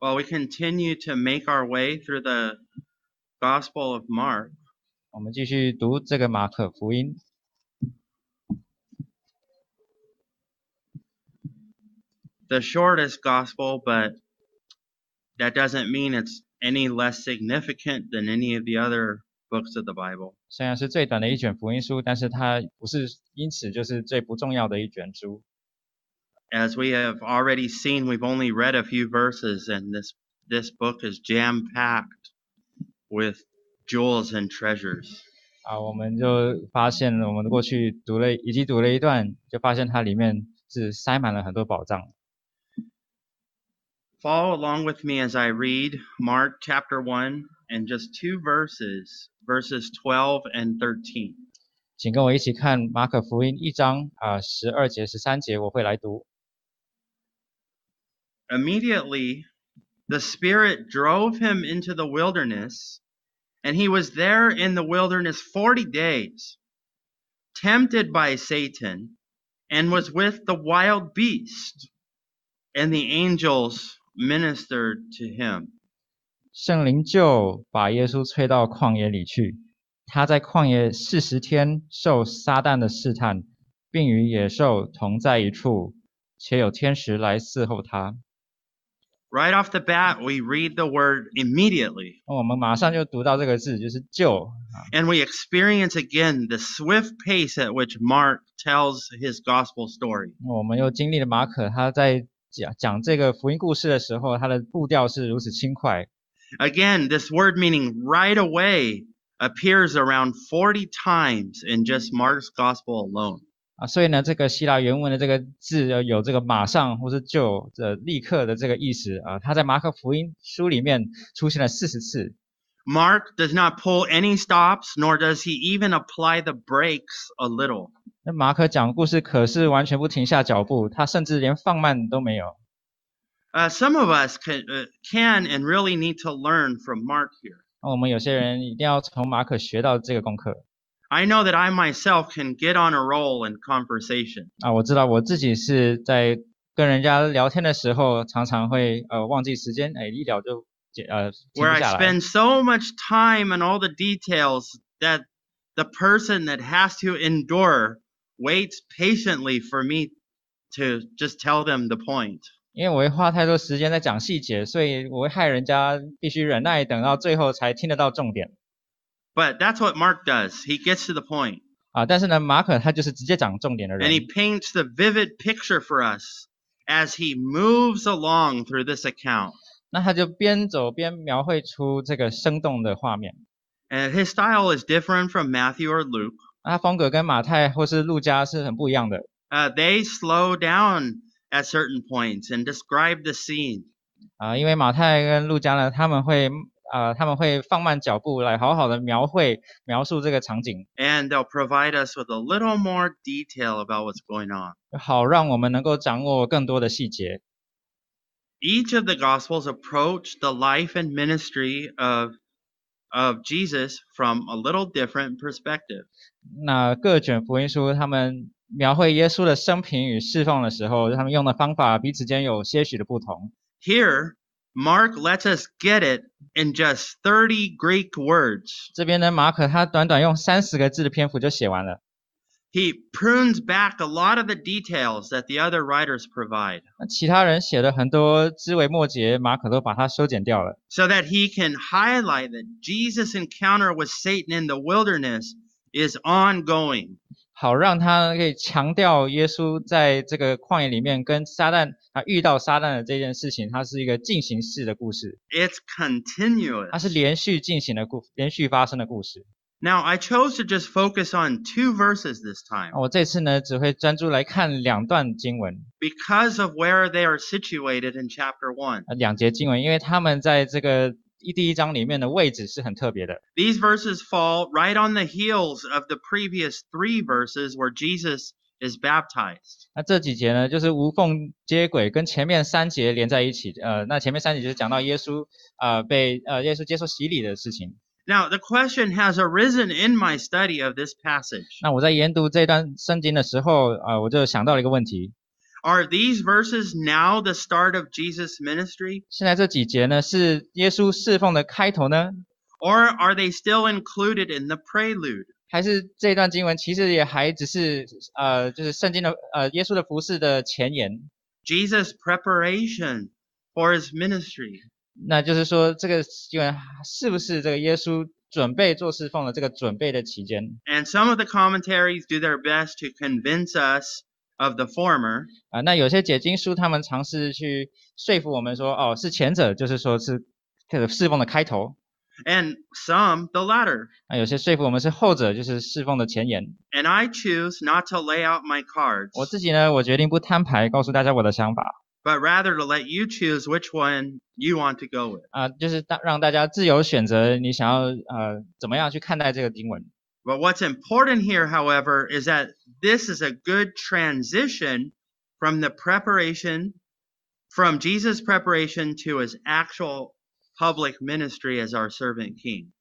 Well, we continue to make our way through the Gospel of Mark. 我们继续读这个马可福音。 The shortest Gospel, but that doesn't mean it's any less significant than any of the other books of the Bible. 虽然是最短的一卷福音书，但是它不是因此就是最不重要的一卷书。 As we have already seen, we've only read a few verses, and this this book is jam packed with jewels and treasures. 啊，我们就发现了，我们过去读了，以及读了一段，就发现它里面是塞满了很多宝藏。 Follow along with me as I read Mark chapter 1 and just two verses, verses 12 and 13. 请跟我一起看马可福音一章啊十二节、十三节，我会来读。 Immediately, the Spirit drove him into the wilderness, and he was there in the wilderness 40 days, tempted by Satan, and was with the wild beast, and the angels ministered to him. 圣灵就把耶稣吹到旷野里去，他在旷野四十天受撒旦的试探，并与野兽同在一处，且有天使来伺候他。 Right off the bat, we read the word immediately, 那我们马上就读到这个字，就是救。 and we experience again the swift pace at which Mark tells his gospel story. 我们又经历了马可他在讲讲这个福音故事的时候，他的步调是如此轻快。 Again, this word meaning right away appears around 40 times in just Mark's gospel alone. 啊，所以呢，这个希腊原文的这个字呃有这个马上或是就这立刻的这个意思啊，它在马可福音书里面出现了四十次。Mark does not pull any stops, nor does he even apply the brakes a little. 那马可讲故事可是完全不停下脚步，他甚至连放慢都没有。Uh, some of us can, uh, can and really need to learn from Mark here. 那我们有些人一定要从马可学到这个功课 I know that I myself can get on a roll in conversation. 啊！我知道我自己是在跟人家聊天的时候，常常会呃忘记时间，哎，一聊就解呃停不 where I 下来。 spend so much time on all the details that the person that has to endure waits patiently for me to just tell them the point. 因为我会花太多时间在讲细节，所以我会害人家必须忍耐，等到最后才听得到重点 But that's what Mark does. He gets to the point 啊。但是呢，马可他就是直接讲重点的人 and he paints the vivid picture for us as he moves along through this account. 那他就边走边描绘出这个生动的画面。 And his style is different from Matthew or Luke. 那他风格跟马太或是路加是很不一样的 Uh, they slow down at certain points and describe the scene. 啊，因为马太跟路加呢，他们会 啊他们会放慢脚步来好好的描绘描述这个场景，and they'll provide us with a little more detail about what's going on. 好让我们能够掌握更多的细节。Each of the Gospels approach the life and ministry of, of Jesus from a little different perspective. 那各卷福音书他们描绘耶稣的生平与侍奉的时候，他们用的方法彼此间有些许的不同。Here, Mark lets us get it in just 30 Greek words. 这边呢，马可他短短用三十个字的篇幅就写完了。 He prunes back a lot of the details that the other writers provide 那其他人写的很多枝微末节，马可都把它修剪掉了。 so that he can highlight that Jesus' encounter with Satan in the wilderness is ongoing. 好让他可以强调耶稣在这个旷野里面跟撒旦啊遇到撒旦的这件事情，它是一个进行式的故事，It's continuous. 它是连续进行的故，连续发生的故事。Now, I chose to just focus on two verses this time 我这次呢只会专注来看两段经文，because of where they are situated in chapter one. 两节经文，因为他们在这个一第一章里面的位置是很特别的。These verses fall right on the heels of the previous three verses where Jesus is baptized. 那这几节呢，就是无缝接轨，跟前面三节连在一起。呃，那前面三节就是讲到耶稣啊、呃被呃耶稣接受洗礼的事情。Now, the question has arisen in my study of this passage 那我在研读这段圣经的时候，啊、我就想到了一个问题：Are these verses now the start of Jesus' ministry? 现在这几节呢，是耶稣侍奉的开头呢， Or are they still included in the prelude? 还是这段经文其实也还只是呃，就是圣经的呃耶稣的服饰的前言？ Jesus' preparation for his ministry. 那就是说，这个经文是不是这个耶稣准备做侍奉的这个准备的期间？ And some of the commentaries do their best to convince us of the former, 啊、那有些解经书他们尝试去说服我们说，哦，是前者，就是说是这个侍奉的开头； and some the latter. 啊，有些说服我们是后者，就是侍奉的前言。 And I choose not to lay out my cards, 我自己呢，我决定不摊牌，告诉大家我的想法 but rather to let you choose which one you want to go with. 啊、就是大让大家自由选择你想要呃怎么样去看待这个经文。 But what's important here, however, is that this is a good transition from the preparation, from Jesus' preparation to his actual public ministry as our servant king.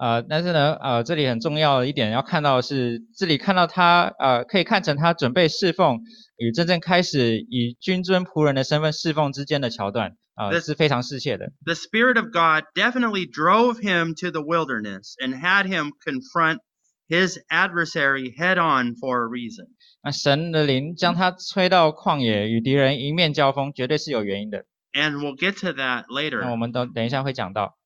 呃，但是呢，呃，这里很重要的一点要看到的是，这里看到他，呃，可以看成他准备侍奉与真正开始以君尊仆人的身份侍奉之间的桥段，啊、 This- 是非常适切的。 The Spirit of God definitely drove him to the wilderness and had him confront his adversary head on for a reason. 那神的灵将他吹到旷野，与敌人迎面交锋，绝对是有原因的。 And we'll get to that 那 later. 我们等等一下会讲到。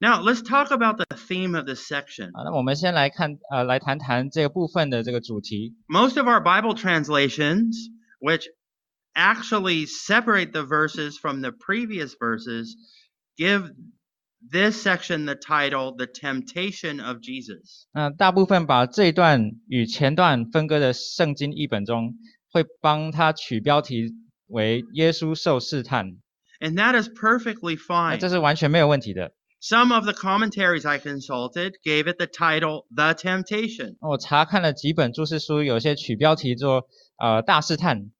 Now, let's talk about the theme of this section. 啊，那我们先来看，呃，来谈谈这个部分的这个主题。 Most of our Bible translations, which actually separate the verses from the previous verses, give this section the title, The Temptation of Jesus. 那大部分把这一段与前段分割的圣经译本中，会帮他取标题为“耶稣受试探”， And that is perfectly 那 fine. 这是完全没有问题的。 Some of the commentaries I consulted gave it the title, The Temptation, 我查看了几本注释书，有些取标题做“呃大试探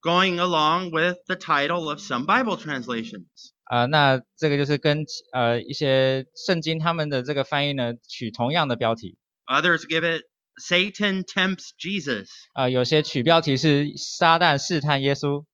going along with the title of some Bible translations. ”， 呃，那这个就是跟呃一些圣经他们的这个翻译呢取同样的标题。Others give it, Satan Tempts Jesus. 呃，有些取标题是“撒旦试探耶稣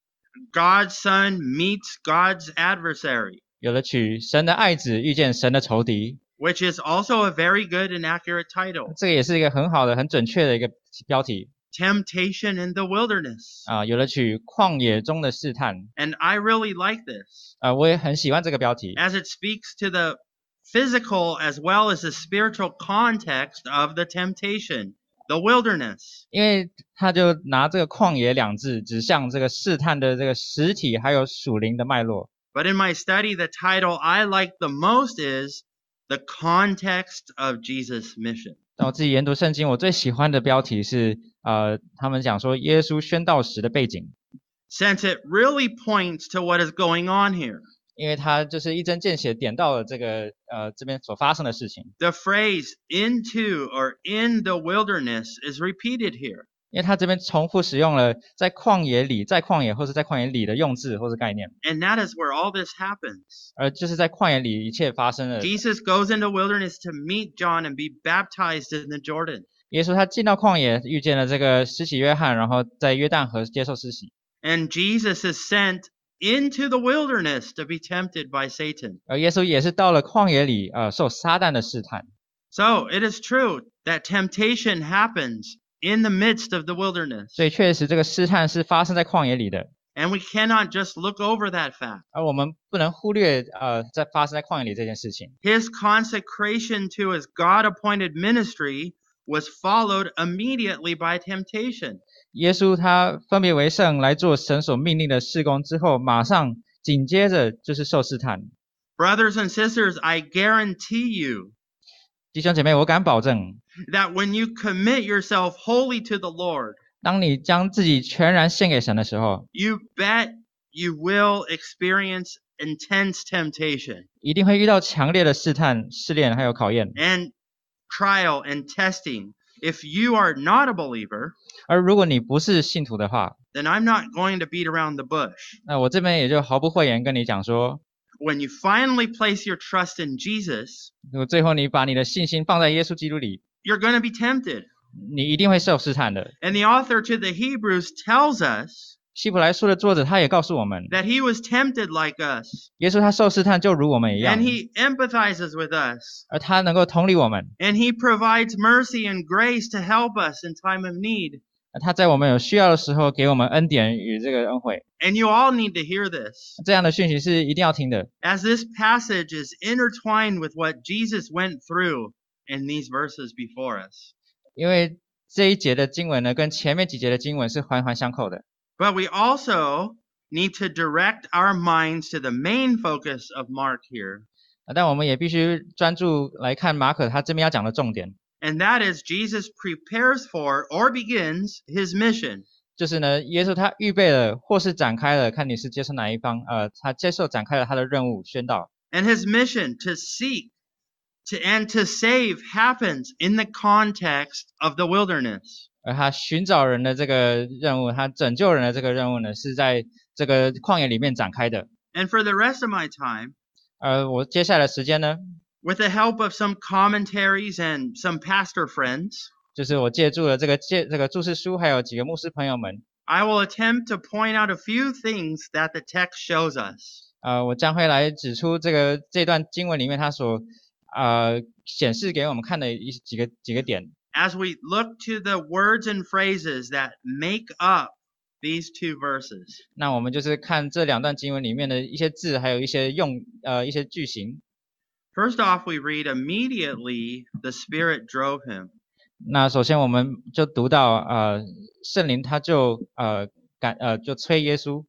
”，God's Son meets God's adversary, 有的取“神的爱子遇见神的仇敌 which is also a very good and accurate title. ”，这个也是一个很好的、很准确的一个标题。Temptation in the wilderness. 啊、有的取旷野中的试探， And I really like this, 啊、我也很喜欢这个标题， as it speaks to the physical as well as the spiritual context of the temptation, the wilderness. 因为他就拿这个旷野两字指向这个试探的这个实体还有属灵的脉络。 But in my study, the title I like the most is The Context of Jesus' Mission. 那我自己研读圣经，我最喜欢的标题是 呃，他们讲说耶稣宣道时的背景， Since it really points to what is going on here. 因为他就是一针见血点到了这个呃这边所发生的事情。 The phrase into or in the wilderness is repeated here. 因为他这边重复使用了在旷野里、在旷野或是在旷野里的用字或是概念， And that is where all this happens. 而就是在旷野里一切发生了。 Jesus goes into wilderness to meet John and be baptized in the Jordan. 耶稣他进到旷野，遇见了这个施洗约翰，然后在约旦河接受施洗。 And Jesus is sent into the wilderness to be tempted by Satan. 而耶稣也是到了旷野里，呃，受撒旦的试探。 So it is true that temptation happens in the midst of the wilderness. 所以确实这个试探是发生在旷野里的， And we cannot just look over that fact. 而我们不能忽略呃在发生在旷野里这件事情。 His consecration to his God appointed ministry was followed immediately by temptation. 耶稣他分别为圣来做神所命令的事工之后，马上紧接着就是受试探。 Brothers and sisters, I guarantee you 弟兄姐妹，我敢保证， that when you commit yourself wholly to the Lord, 当你将自己全然献给神的时候， you bet you will experience intense temptation 一定会遇到强烈的试探、试炼还有考验。 and trial and testing. If you are not a believer, 而如果你不是信徒的话， then I'm not going to beat around the bush. 那我这边也就毫不讳言跟你讲说， When you finally place your trust in Jesus, 如果最后你把你的信心放在耶稣基督里， you're going to be tempted. 你一定会受试探的。 And the author to the Hebrews tells us 希伯来书的作者他也告诉我们， that he was tempted like us, 耶稣他受试探就如我们一样 and，he empathizes with us, 而他能够同理我们， and he provides mercy and grace to help us in time of need. 而他在我们有需要的时候给我们恩典与这个恩惠。 And you all need to hear this, 这样的讯息是一定要听的， as this passage is intertwined with what Jesus went through in these verses before us. 因为这一节的经文呢，跟前面几节的经文是环环相扣的。 But we also need to direct our minds to the main focus of Mark here, 啊但我们也必须专注来看马可他这边要讲的重点， and that is Jesus prepares for or begins his mission. 就是呢，耶稣他预备了或是展开了，看你是接受哪一方，呃，他接受展开了他的任务宣导， And his mission to seek to and to save happens in the context of the wilderness. 而他寻找人的这个任务，他拯救人的这个任务呢，是在这个旷野里面展开的。And for the rest of my time, 呃，我接下来的时间呢，with the help of some commentaries and some pastor friends, 就是我借助了这个借这个注释书，还有几个牧师朋友们，I will attempt to point out a few things that the text shows us. 呃，我将会来指出这个这段经文里面它所呃显示给我们看的一几个几个点。as we look to the words and phrases that make up these two verses. 那我们就是看这两段经文里面的一些字，还有一些用呃一些句型。 First off, we read immediately the Spirit drove him. 那首先我们就读到呃圣灵他就呃感呃就催耶稣，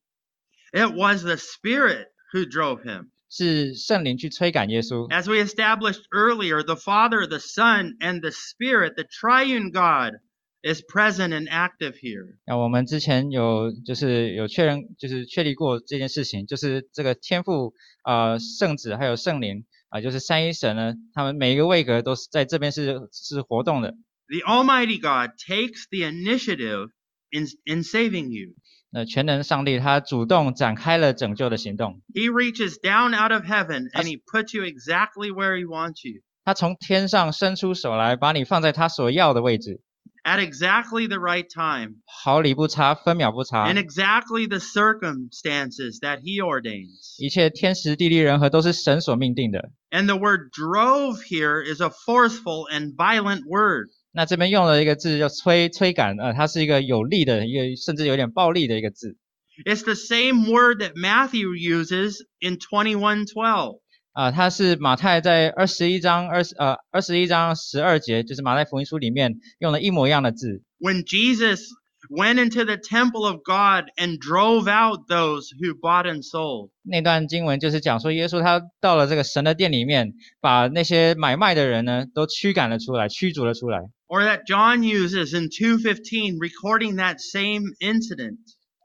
It was the Spirit who drove him. 是圣灵去催赶耶稣。As we established earlier, the Father, the Son, and the Spirit, the triune God, is present and active here. 那我们之前有就是有确认，就是确立过这件事情，就是这个天父呃圣子还有圣灵啊、就是三一神呢，他们每一个位格都是在这边是是活动的。The Almighty God takes the initiative in, in saving you. 那全能上帝他主动展开了拯救的行动， He reaches down out of heaven and That's- he puts you exactly where he wants you. 他从天上伸出手来，把你放在他所要的位置， at exactly the right time, 毫厘不差，分秒不差 in，exactly the circumstances that he ordains. 一切天时地利人和都是神所命定的。 And the word drove here is a forceful and violent word. 那这边用了一个字叫催催赶，呃，它是一个有力的一个，甚至有点暴力的一个字。It's the same word that Matthew uses in 21:12. 啊、它是马太在二十一章二十呃二十一章十二节，就是马太福音书里面用了一模一样的字。When Jesus went into the temple of God and drove out those who bought and sold. 那段经文就是讲说，耶稣他到了这个神的殿里面，把那些买卖的人呢都驱赶了出来，驱逐了出来。Or that John uses in 2:15 recording that same incident.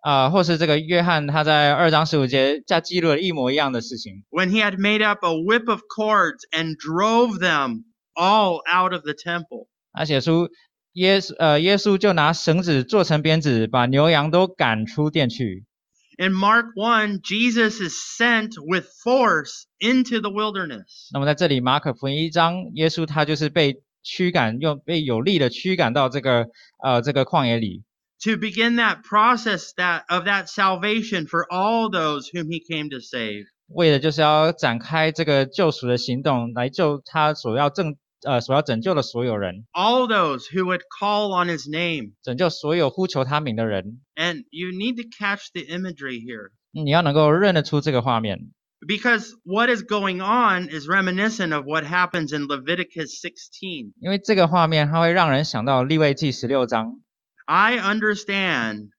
啊、或是这个约翰他在二章十五节加记录了一模一样的事情。 when he had made up a whip of cords and drove them all out of the temple. 他写出耶稣呃耶稣就拿绳子做成鞭子，把牛羊都赶出殿去。 In Mark 1, Jesus is sent with force into the wilderness. 那么在这里马可福音一章，耶稣他就是被 驱赶，用被有力的驱赶到这个呃这个旷野里，to begin that process that of that salvation for all those whom he came to save. 为的就是要展开这个救赎的行动，来救他所要拯呃所要拯救的所有人，All those who would call on his name. 拯救所有呼求他名的人。And you need to catch the imagery here. 你要能够认得出这个画面，Because what is going on is reminiscent of what happens in Leviticus 16. 因为这个画面它会让人想到利未记十六章。 I understand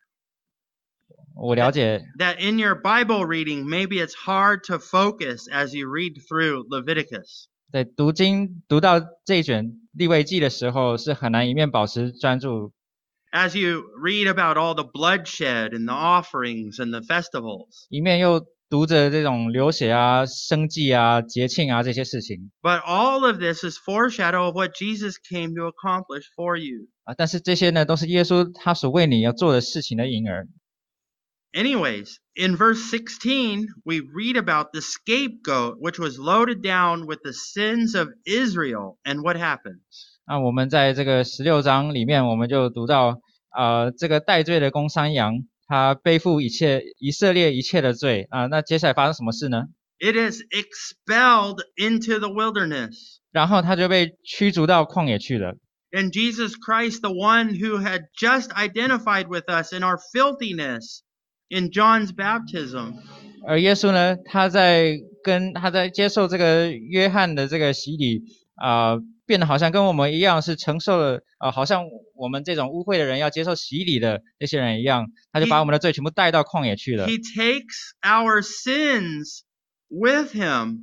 我了解 that in your Bible reading, maybe it's hard to focus as you read through Leviticus. 在读经读到这一卷利未记的时候，是很难一面保持专注， As you read about all the bloodshed and the offerings and the festivals. 一面又 读着这种流血啊、生祭啊、节庆啊这些事情 But all of this is foreshadow of what Jesus came to accomplish for you. 啊。但是这些呢，都是耶稣他所为你要做的事情的影儿。Anyways, in verse 16, we read about the scapegoat, which was loaded down with the sins of Israel. And what happens? 那我们在这个十六章里面，我们就读到，呃，这个戴罪的公山羊，他背负一切以色列一切的罪啊。那接下来发生什么事呢？ It is expelled into the wilderness. 然后他就被驱逐到旷野去了。 And Jesus Christ, the one who had just identified with us in our filthiness in John's baptism, 而耶稣呢，他在跟他在接受这个约翰的这个洗礼啊、 变得好像跟我们一样，是承受了啊、好像我们这种污秽的人要接受洗礼的那些人一样，他就把我们的罪全部带到旷野去了。he takes our sins with him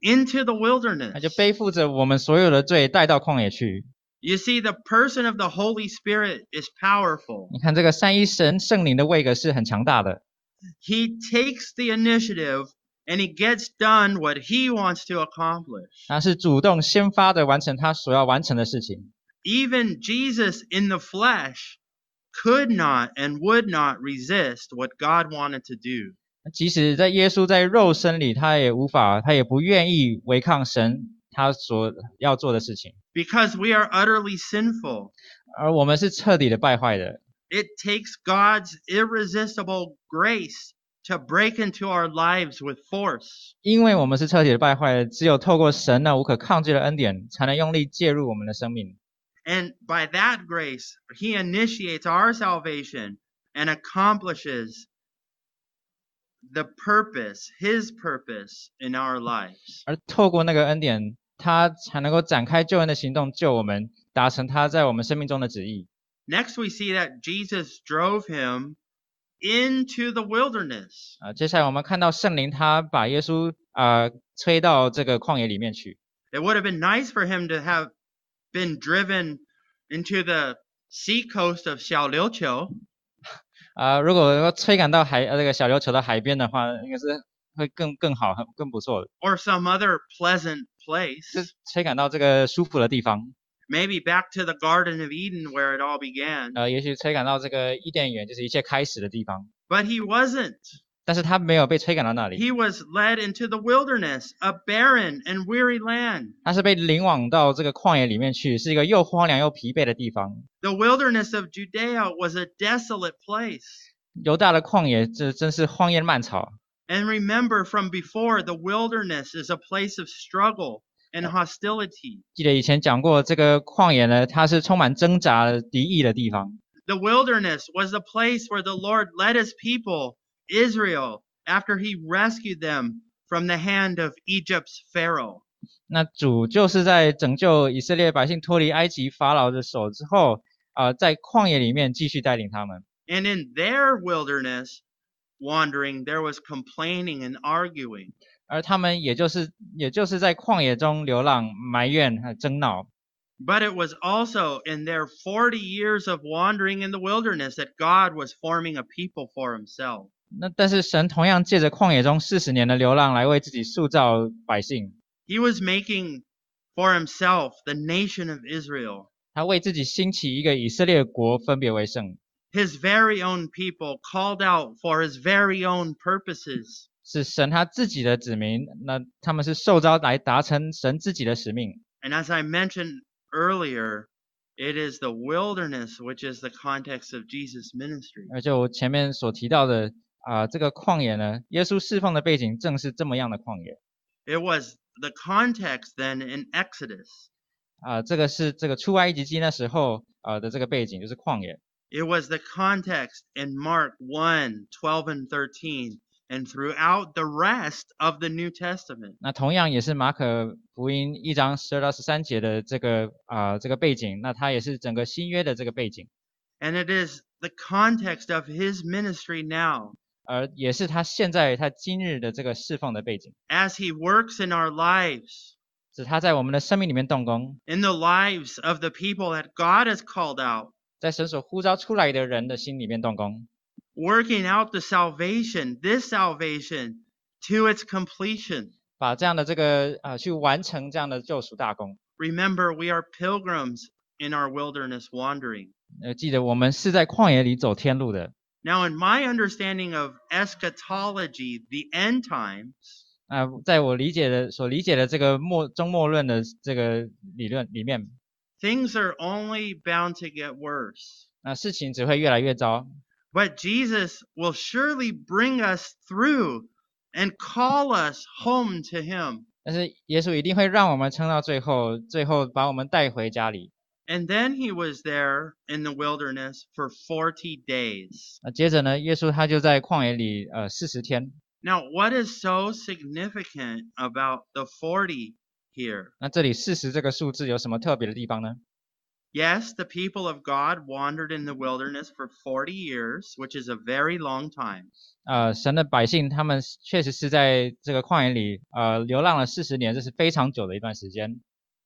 into the wilderness. 他就背负着我们所有的罪带到旷野去。You see, the person of the Holy Spirit is powerful. 你看这个三一神圣灵的位格是很强大的，He takes the initiative and he gets done what he wants to accomplish. 他是主动先发的完成他所要完成的事情。 Even Jesus in the flesh could not and would not resist what God wanted to do. 即使在耶稣在肉身里，他也无法，他也不愿意违抗神他所要做的事情。 Because we are utterly sinful. 而我们是彻底的败坏的， It takes God's irresistible grace to break into our lives with force. 因为我们是彻底的败坏的，只有透过神那无可抗拒的恩典，才能用力介入我们的生命。 And by that grace, he initiates our salvation and accomplishes the purpose, his purpose in our lives. 而透过那个恩典，他才能够展开救恩的行动，救我们，达成他在我们生命中的旨意。 Next, we see that Jesus drove him into the wilderness. 啊、接下来我们看到圣灵他把耶稣啊、吹到这个旷野里面去。It would have been nice for him to have been driven into the sea coast of Xiaoliuqiu, 啊、如果能够吹赶到海呃这个小琉球的海边的话，应该是会更更好、很更不错的，or some other pleasant place. 吹赶到这个舒服的地方。Maybe back to the Garden of Eden where it all began. 呃，也许吹赶到这个伊甸园，就是一切开始的地方。 But he wasn't. 但是他没有被吹赶到那里， He was led into the wilderness, a barren and weary land. 他是被领往到这个旷野里面去，是一个又荒凉又疲惫的地方。 The wilderness of Judea was a desolate place. 犹大的旷野，这真是荒烟蔓草。 And remember from before, the wilderness is a place of struggle and hostility. 记得以前讲过，这个旷野呢，它是充满挣扎、敌意的地方。 The wilderness was the place where the Lord led his people, Israel, after he rescued them from the hand of Egypt's Pharaoh. 那主就是在拯救以色列百姓脱离埃及法老的手之后，啊、在旷野里面继续带领他们。 And in their wilderness wandering, there was complaining and arguing. 而他们也就是也就是在旷野中流浪、埋怨和争闹。But it was also in their 40 years of wandering in the wilderness that God was forming a people for himself. 那但是神同样借着旷野中四十年的流浪来为自己塑造百姓，He was making for himself the nation of Israel, 他为自己兴起一个以色列国，分别为圣，his very own people called out for his very own purposes. 是神他自己的子民。那他们是受召来达成神自己的使命。 And as I mentioned earlier, it is the wilderness which is the context of Jesus' ministry. 而就我前面所提到的啊、这个旷野呢，耶稣侍奉的背景正是这么样的旷野 It was the context then in Exodus. 啊、这个是这个出埃及记那时候啊、的这个背景，就是旷野。 It was the context in Mark 1 12 and 13, and throughout the rest of the New Testament. 那同样也是马可福音一章十二到十三节的这个啊、这个背景，那它也是整个新约的这个背景， And it is the context of his ministry now 而也是他现在他今日的这个侍奉的背景， as he works in our lives, 是他在我们的生命里面动工， in the lives of the people that God has called out, 在神所呼召出来的人的心里面动工， working out the salvation, this salvation, to its completion. 把这样的这个啊、去完成这样的救赎大功。 Remember, we are pilgrims in our wilderness wandering. 呃，记得我们是在旷野里走天路的。 Now, in my understanding of eschatology, the end times, 啊、在我理解的所理解的这个末终末论的这个理论里面， things are only bound to get worse. 那事情只会越来越糟。 But Jesus will surely bring us through and call us home to Him. 但是耶稣一定会让我们撑到最后，最后把我们带回家里。 And then He was there in the wilderness for 40 days. 那接着呢，耶稣他就在旷野里呃四十天。 Now, what is so significant about the 40 here? 那这里四十这个数字有什么特别的地方呢？ Yes, the people of God wandered in the wilderness for 40 years, which is a very long time. 呃，神的百姓他们确实是在这个旷野里呃流浪了四十年，这是非常久的一段时间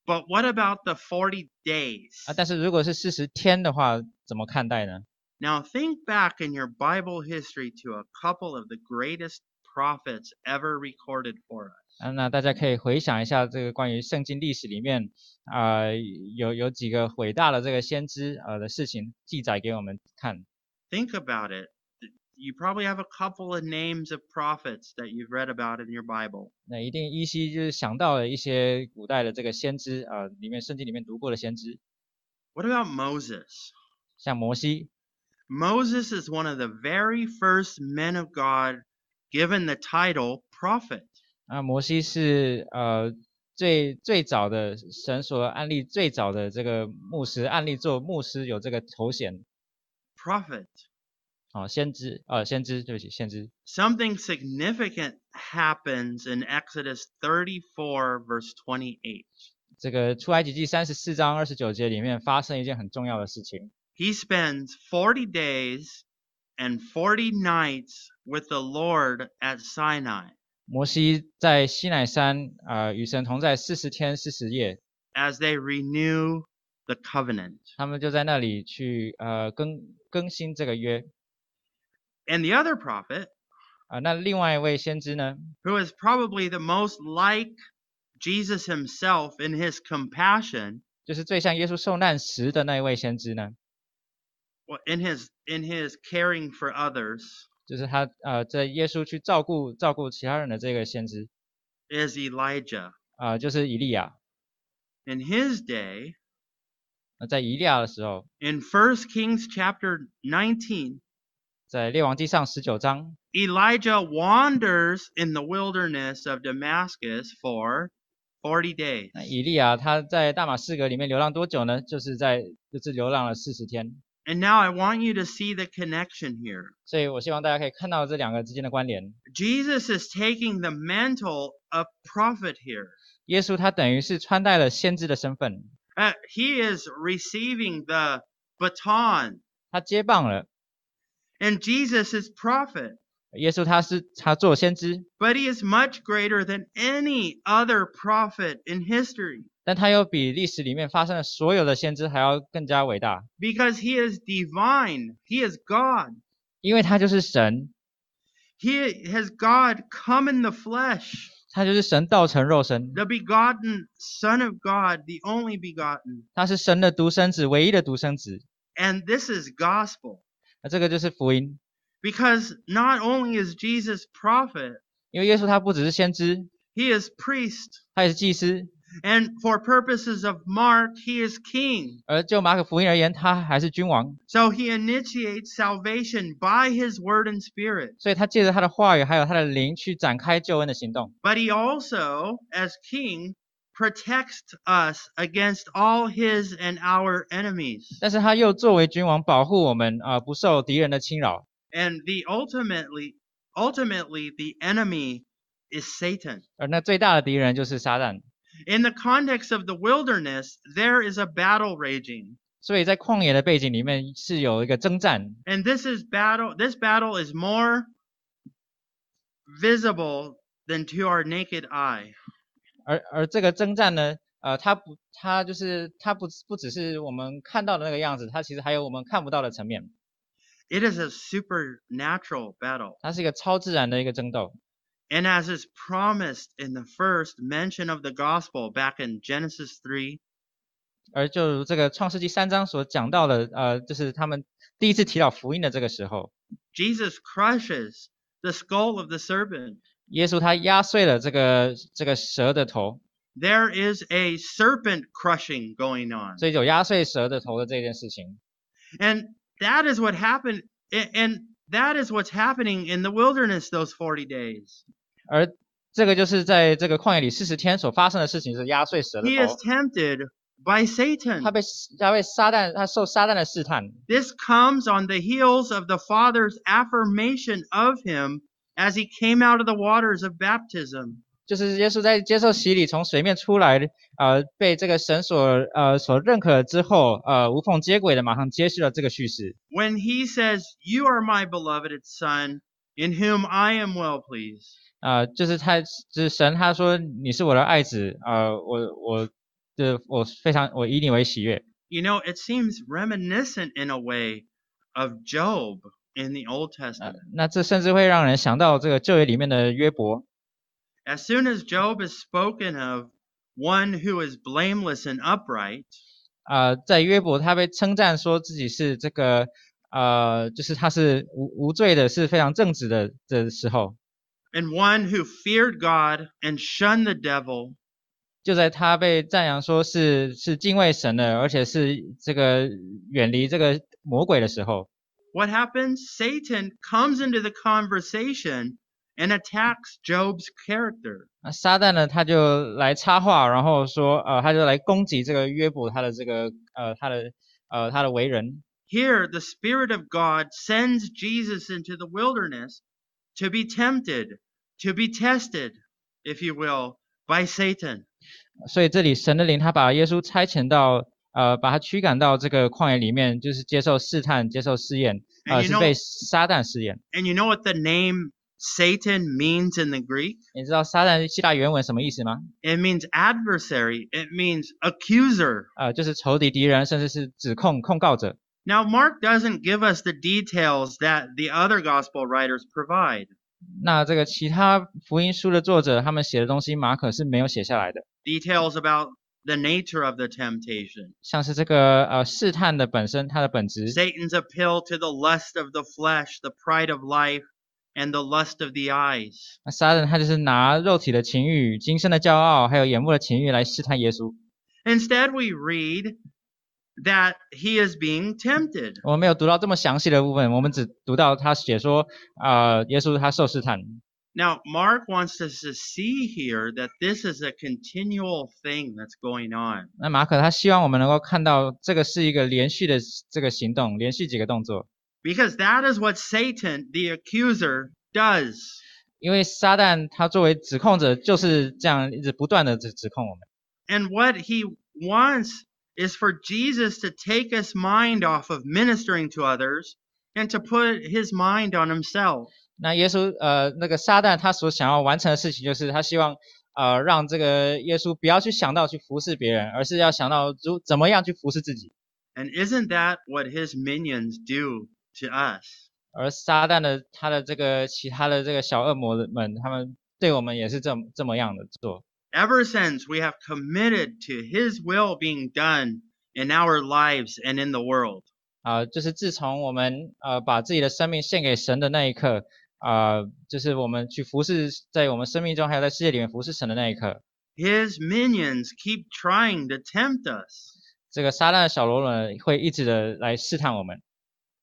But what about the 40 days? 啊。但是如果是四十天的话，怎么看待呢？ Now, think back in your Bible history to a couple of the greatest prophets ever recorded for us. 啊，那大家可以回想一下这个关于圣经历史里面啊、呃有有几个伟大的这个先知呃的事情记载给我们看。Think about it. You probably have a couple of names of prophets that you've read about in your Bible. 那一定依稀就是想到了一些古代的这个先知啊、呃里面圣经里面读过的先知，What about Moses? 像摩西，Moses is one of the very first men of God given the title prophet. 啊，摩西是呃最最早的神所案例最早的这个牧师案例做牧师有这个头衔 Prophet. 啊，先知呃先知对不起先知 Something significant happens in Exodus 34, verse 28. 这个出埃及记三十四章二十九节里面发生一件很重要的事情， He spends 40 days and 40 nights with the Lord at Sinai 摩西在西乃山啊、呃与神同在四十天四十夜， as they renew the covenant. 他们就在那里去呃更更新这个约 And the other prophet, 啊、那另外一位先知呢， who is probably the most like Jesus himself in his compassion, 就是最像耶稣受难时的那一位先知呢， well, in his in his caring for others, 就是他呃在耶稣去照顾照顾其他人的这个先知 is Elijah. 啊、就是以利亚。 In his day, 那在以利亚的时候， in 1 Kings chapter 19, 在列王记上十九章， Elijah wanders in the wilderness of Damascus for 40 days. 那以利亚他在大马士革里面流浪多久呢？就是在就是流浪了四十天。 And now I want you to see the connection here. 所以我希望大家可以看到这两个之间的关联。 Jesus is taking the mantle of prophet here. 耶稣他等于是穿戴了先知的身份， Uh, he is receiving the baton, 他接棒了。 and Jesus is prophet. 耶稣他是他做先知， But he is much greater than any other prophet in history 但他又比历史里面发生的所有的先知还要更加伟大，because he is divine. He is God. 因为他就是神，He has God come in the flesh, 他就是神道成肉身，the begotten Son of God, the only begotten. 他是神的独生子，唯一的独生子。And this is gospel 那这个就是福音，because not only is Jesus prophet, 因为耶稣他不只是先知，he is priest. 他也是祭司，And for purposes of Mark, he is king. 而就马可福音而言，他还是君王， So he initiates salvation by his word and spirit. 所以他借着他的话语还有他的灵去展开救恩的行动。 But he also, as king, protects us against all his and our enemies. 但是他又作为君王保护我们啊、不受敌人的侵扰。 And the ultimately, ultimately, the enemy is Satan. 而那最大的敌人就是撒旦。 In the context of the wilderness, there is a battle raging. 所以在旷野的背景里面是有一个征战， And this is battle, this battle is more visible than to our naked eye. 而而这个征战呢，呃，它不，它就是它不不只是我们看到的那个样子，它其实还有我们看不到的层面， It is a supernatural battle. 它是一个超自然的一个争斗。 And as is promised in the first mention of the gospel back in Genesis 3, 而就如这个创世纪三章所讲到的，呃，就是他们第一次提到福音的这个时候， Jesus crushes the skull of the serpent. 耶稣他压碎了这个这个蛇的头， There is a serpent crushing going on. 所以有压碎蛇的头的这件事情。 And that is what happened A- And that is what's happening in the wilderness those 40 days. 而这个就是在这个旷野里四十天所发生的事情，是压碎蛇的 He is 头。 tempted by Satan. 他被他被撒旦，他受撒旦的试探。 This comes on the heels of the Father's affirmation of him as he came out of the waters of baptism. 就是耶稣在接受洗礼，从水面出来，呃，被这个神所呃所认可之后，呃，无缝接轨的马上接续了这个叙事。When he says, You are my beloved Son, in whom I am well pleased. 呃，就是他，就是神他说你是我的爱子，呃，我我的我非常我以你为喜悦。You know, it seems reminiscent in a way of Job in the Old 呃 Testament.，那这甚至会让人想到这个旧约里面的约伯。As soon as Job is spoken of, one who is blameless and upright, 呃，在约伯他被称赞说自己是这个呃，就是他是无无罪的，是非常正直的的时候， and one who feared God and shunned the devil, 就在他被赞扬说是是敬畏神的，而且是这个远离这个魔鬼的时候， what happens? Satan comes into the conversation and attacks Job's character. 那撒旦呢他就来插话，然后说呃，他就来攻击这个约伯他的这个呃他的呃他的为人。 Here, the Spirit of God sends Jesus into the wilderness to be tempted, to be tested, if you will, by Satan. 所以这里神的灵他把耶稣差遣到呃把他驱赶到这个旷野里面，就是接受试探、接受试验， And 呃 you 是 know, 被撒旦试验。 and you know what the name Satan means in the Greek? 你知道撒旦希腊原文什么意思吗？ It means adversary. It means accuser. 呃，就是仇敌、敌人，甚至是指控、控告者。 Now, Mark doesn't give us the details that the other gospel writers provide. 那这个其他福音书的作者他们写的东西，马可是没有写下来的， Details about the nature of the temptation, 像是这个呃试探的本身，它的本质， Satan's appeal to the lust of the flesh, the pride of life, and the lust of the eyes. 那撒旦他就是拿肉体的情欲、今生的骄傲，还有眼目的情欲来试探耶稣。 Instead, we read that he is being tempted. 我们没有读到这么详细的部分，我们只读到他写说，呃，耶稣他受试探。 Now, Mark wants us to see here that this is a continual thing that's going on. 那马可他希望我们能够看到这个是一个连续的这个行动，连续几个动作， Because that is what Satan, the accuser, does. 因为撒旦他作为指控者就是这样一直不断的指指控我们。 And what he wants is for Jesus to take his mind off of ministering to others and to put his mind on himself. 那耶稣呃那个撒旦他所想要完成的事情，就是他希望呃让这个耶稣不要去想到去服侍别人，而是要想到如怎么样去服侍自己。 And isn't that what his minions do to us? 而撒旦的他的这个其他的这个小恶魔们，他们对我们也是这么这么样的做。Ever since we have committed to his will being done in our lives and in the world. 啊、就是自从我们呃把自己的生命献给神的那一刻，啊、就是我们去服侍在我们生命中，还有在世界里面服侍神的那一刻，His minions keep trying to tempt us. 这个撒旦的小罗伦会一直的来试探我们。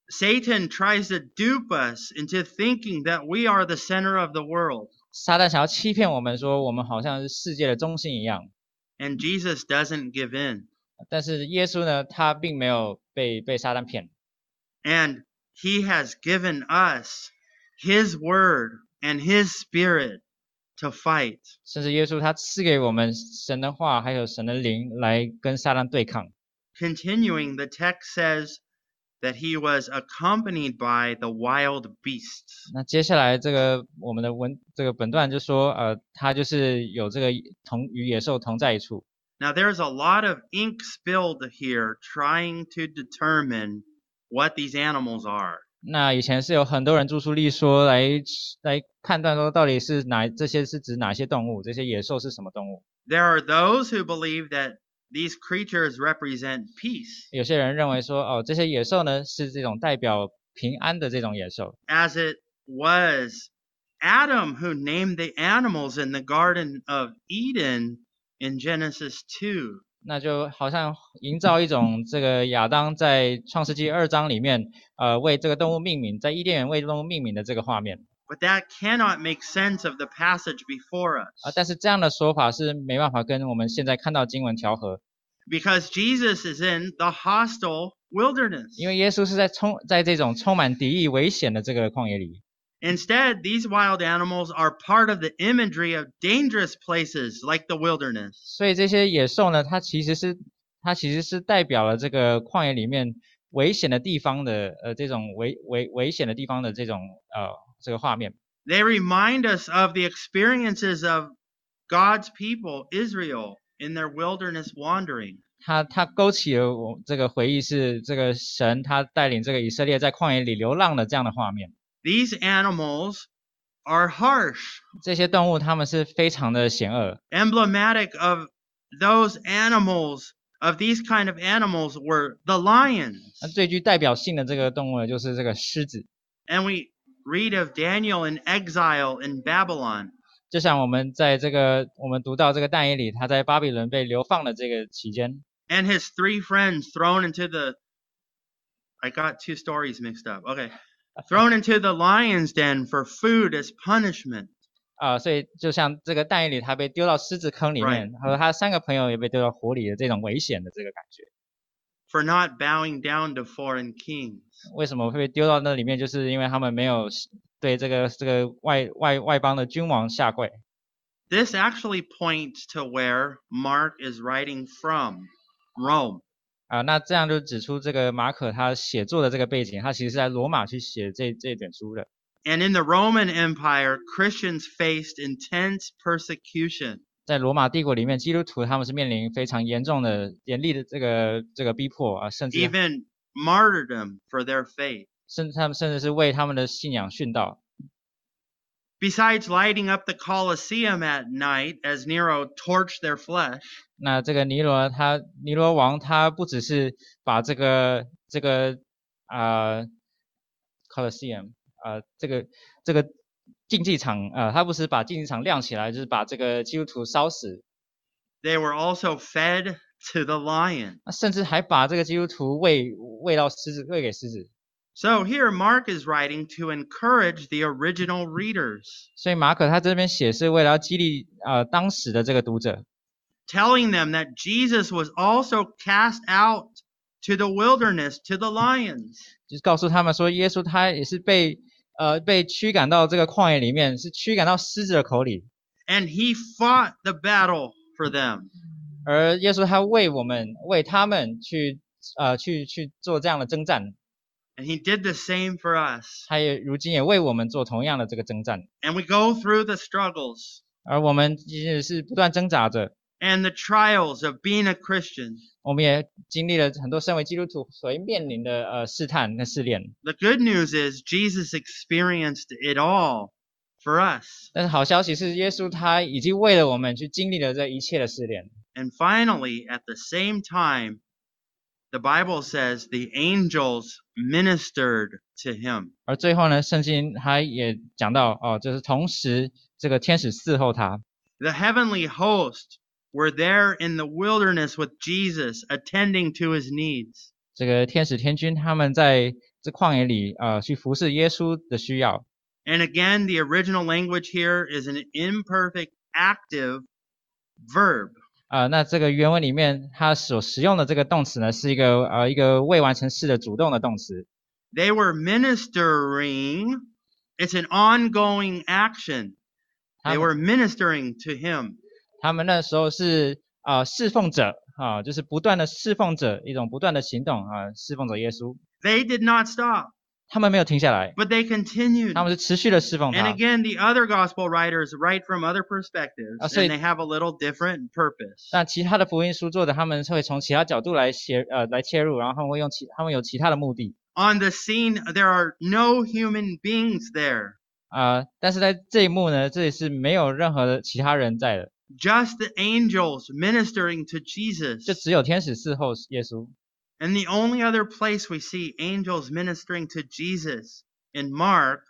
Satan tries to dupe us into thinking that we are the center of the world. 撒旦想要欺骗我们说我们好像是世界的中心一样， And Jesus doesn't give in. 但是耶稣呢，他并没有被被撒旦骗， And he has given us his word and his spirit to fight. 甚至耶稣他赐给我们神的话，还有神的灵来跟撒旦对抗。 Continuing, the text says that he was accompanied by the wild beasts. 那接下来这个我们的文这个本段就说，呃，他就是有这个同与野兽同在一处。 Now, there's a lot of ink spilled here trying to determine what these animals are. 那以前是有很多人着书立说来来判断说到底是哪这些是指哪些动物，这些野兽是什么动物。 There are those who believe that these creatures represent peace, 有些人认为说，哦，这些野兽呢是这种代表平安的这种野兽，as it was Adam who named the animals in the Garden of Eden in Genesis 2. 那就好像营造一种这个亚当在创世纪二章里面，呃，为这个动物命名，在伊甸园为动物命名的这个画面 But that cannot make sense of the passage before us. 啊。但是这样的说法是没办法跟我们现在看到经文调和， Because Jesus is in the hostile wilderness. 因为耶稣是在充在这种充满敌意、危险的这个旷野里。 Instead, these wild animals are part of the imagery of dangerous places like the wilderness. 所以这些野兽呢，它其实是它其实是代表了这个旷野里面危险的地方的呃这种危危危险的地方的这种呃 这个画面。 They remind us of the experiences of God's people, Israel, in their wilderness wandering. 它它勾起了我这个回忆，是这个神他带领这个以色列在旷野里流浪的这样的画面。 These animals are harsh, 这些动物它们是非常的险恶， emblematic of those animals, of these kind of animals were the lions. 那最具代表性的这个动物呢，就是这个狮子。 And we read of Daniel in exile in Babylon. 就像我们在这个我们读到这个但以理他在巴比伦被流放的这个期间， and his three friends thrown into the I got two stories mixed up. Okay. Thrown into the lion's den for food as punishment. 啊、所以就像这个但以理他被丢到狮子坑里面，和他三个朋友也被丢到火里的这种危险的这个感觉。 For not bowing down to foreign kings. 为什么会被丢到那里面？就是因为他们没有对这个这个外外外邦的君王下跪。 This actually points to where Mark is writing from Rome. 啊、那这样就指出这个马可他写作的这个背景，他其实是在罗马去写这这本书的。 And in the Roman Empire, Christians faced intense persecution. 在罗马帝国里面，基督徒他们是面临非常严重的、严厉的这个这个逼迫啊，甚至 even martyrdom for their faith. 甚至他们甚至是为他们的信仰殉道。Besides lighting up the Colosseum at night as Nero torched their flesh, 那这个尼罗他尼罗王他不只是把这个这个啊、Colosseum 啊、这个这个竞技场呃、他不是把竞技场亮起来，就是把这个基督徒烧死，they were also fed to the lion. 那甚至还把这个基督徒喂喂到狮子喂给狮子。So here Mark is writing to encourage the original readers, 所以马可他这边写是为了要激励呃当时的这个读者，telling them that Jesus was also cast out to the wilderness to the lions. 就是告诉他们说，耶稣他也是被呃被驱赶到这个旷野里面，是驱赶到狮子的口里，And he fought the battle for them. 而耶稣他为我们为他们去呃去去做这样的征战，And he did the same for us. 他也如今也为我们做同样的这个征战，And we go through the struggles 而我们其实是不断挣扎着，and the trials of being a Christian. 我们也经历了很多身为基督徒所会面临的呃试探跟试炼。 The good news is Jesus experienced it all for us. 但是好消息是，耶稣他已经为了我们去经历了这一切的试炼。 And finally, at the same time, the Bible says the angels ministered to him. 而最后呢，圣经他也讲到哦，就是同时这个天使伺候他， The heavenly host were there in the wilderness with Jesus, attending to his needs. 这个天使天君他们在这旷野里呃去服侍耶稣的需要。 And again, the original language here is an imperfect active verb. 啊，那这个原文里面它所使用的这个动词呢，是一个呃一个未完成式的主动的动词。 They were ministering. It's an ongoing action. 他 They 们 were ministering to him. 他们那时候是啊侍奉者啊，就是不断的侍奉者，一种不断的行动啊，侍奉者耶稣。They did not stop, 他们没有停下来，but they continued. 他们是持续的侍奉 And。again, the other gospel writers write from other perspectives, Ah, and they have a little different purpose. 那其他的福音书作者他们会从其他角度来写呃来切入，然后他们会用其他们有其他的目的 On the scene, there are no human beings there, 啊、但是在这一幕呢，这里是没有任何的其他人在的，just the angels ministering to Jesus. 就只有天使侍候耶稣。And the only other place we see angels ministering to Jesus in Mark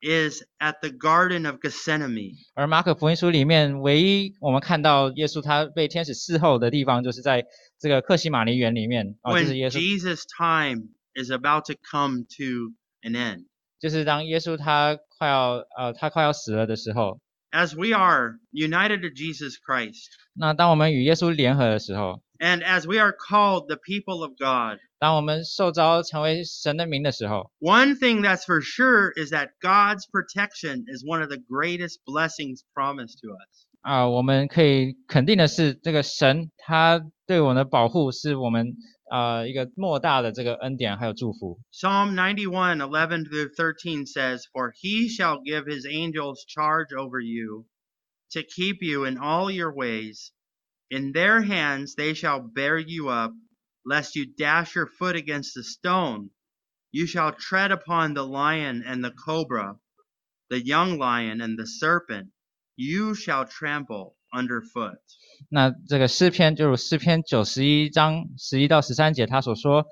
is at the Garden of Gethsemane. 而马可福音书里面，唯一我们看到耶稣他被天使侍候的地方，就是在这个客西马尼园里面。哦，就是耶 When time is about to come to an end. 就是当耶稣他快要呃他快要死了的时候，As we are united to Jesus Christ, 那当我们与耶稣联合的时候， and as we are called the people of God, 当我们受召成为神的名的时候， one thing that's for sure is that God's protection is one of the greatest blessings promised to us. 啊、我们可以肯定的是，这个神他对我们的保护是我们 呃一个莫大的这个恩典还有祝福。 Psalm 91, 11 through 13 says, For he shall give his angels charge over you to keep you in all your ways. In their hands they shall bear you up, lest you dash your foot against a stone. You shall tread upon the lion and the cobra, the young lion and the serpent. You shall trample Underfoot. 那这个诗篇就是诗篇九十一章十一到十三节，他所说，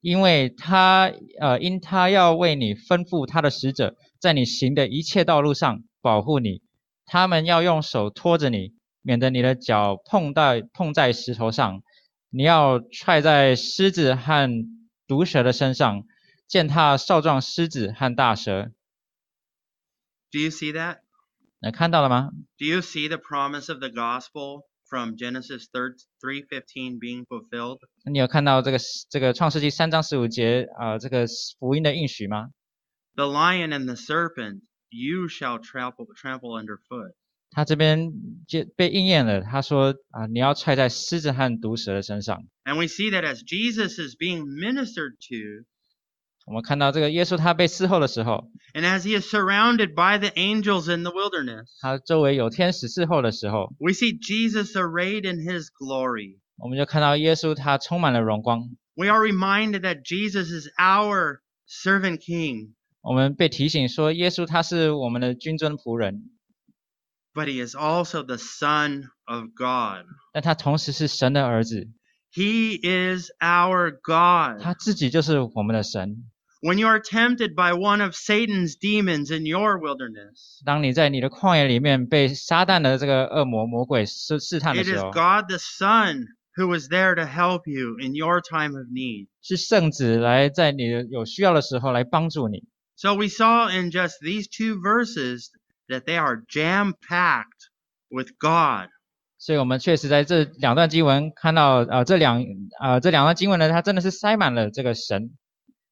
因为他呃因他要为你吩咐他的使者，在你行的一切道路上保护你，他们要用手托着你，免得你的脚碰到碰在石头上。你要踹在狮子和毒蛇的身上，践踏少壮狮子和大蛇。Do you see that? 那看到了吗？ Do you see the promise of the gospel from Genesis 3:15 being fulfilled? 你有看到这个这个创世纪三章十五节啊、呃这个福音的应许吗？ The lion and the serpent you shall trample trample underfoot. 他这边就被应验了，他说啊，你要踹在狮子和毒蛇的身上。 And we see that as Jesus is being ministered to, 我们看到这个耶稣他被伺候的时候， and as he is surrounded by the angels in the wilderness, 他周围有天使伺候的时候， we see Jesus arrayed in his glory. 我们就看到耶稣他充满了荣光。 We are reminded that Jesus is our servant king, 我们被提醒说，耶稣他是我们的君尊仆人， but he is also the son of God. 但他同时是神的儿子， He is our God. 他自己就是我们的神。 When you are tempted by one of Satan's demons in your wilderness, 当你在你的旷野里面被撒旦的这个恶魔魔鬼试试探的 it 时 is 候， God the Son who is there to help you in your time of need. 是圣子来在你的有需要的时候来帮助你。 So we saw in just these two verses that they are jam packed with God. 所以我们确实在这两段经文看到，呃，这两呃这两段经文呢，它真的是塞满了这个神。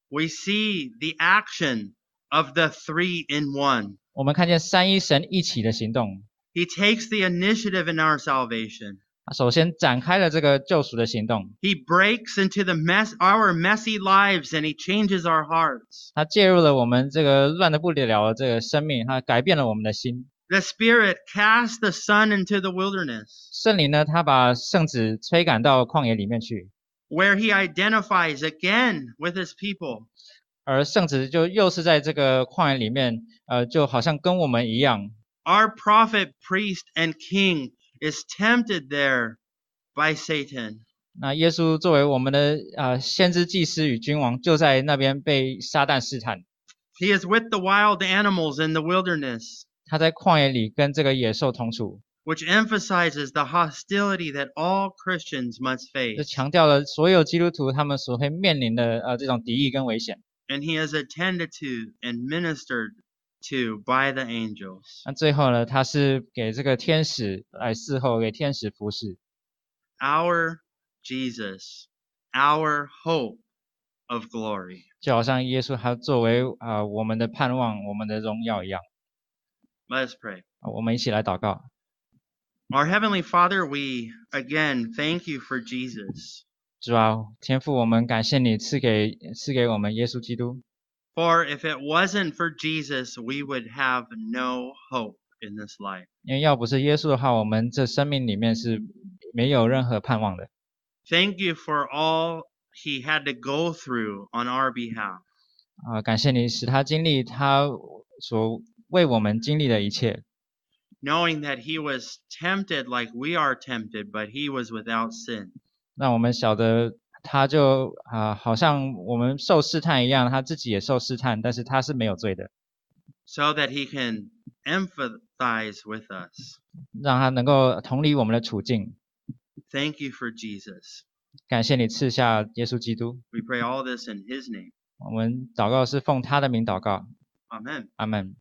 We see the action of the three in one. 我们看见三一神一起的行动， He takes the initiative in our salvation. 他首先展开了这个救赎的行动， He breaks into the mess our messy lives and he changes our hearts. 他介入了我们这个乱的不得了的这个生命，他改变了我们的心。 The Spirit casts the Son into the wilderness, 圣灵呢，他把圣子催赶到旷野里面去， where he identifies again with his people. 而圣子就又是在这个旷野里面，呃，就好像跟我们一样， Our prophet, priest, and king is tempted there by Satan. 那耶稣作为我们的呃先知、祭司与君王，就在那边被撒旦试探。 He is with the wild animals in the wilderness, 他在旷野里跟这个野兽同处， which emphasizes the hostility that all Christians must 这 face. 强调了所有基督徒他们所会面临的呃这种敌意跟危险。 And he is attended to and ministered to by the angels. 那最后呢，他是给这个天使来伺候，给天使服侍。 Our Jesus, our hope of glory. 就好像耶稣他作为啊、呃我们的盼望、我们的荣耀一样。 Let us pray. 啊我们一起来祷告。 Our Heavenly Father, we again thank you for Jesus. 主啊，天父，我们感谢你赐给赐给我们耶稣基督。 For if it wasn't for Jesus, we would have no hope in this life. 因为要不是耶稣的话，我们这生命里面是没有任何盼望的。 Thank you for all he had to go through on our behalf. 啊、感谢你使他经历他所为我们经历的一切。 Knowing that he was tempted like we are tempted, but he was without sin. 那我们晓得，他就啊、好像我们受试探一样，他自己也受试探，但是他是没有罪的。so that he can empathize with us. 让他能够同理我们的处境。Thank you for Jesus. 感谢你赐下耶稣基督。We pray all this in his name. 我们祷告是奉他的名祷告，Amen. 阿门。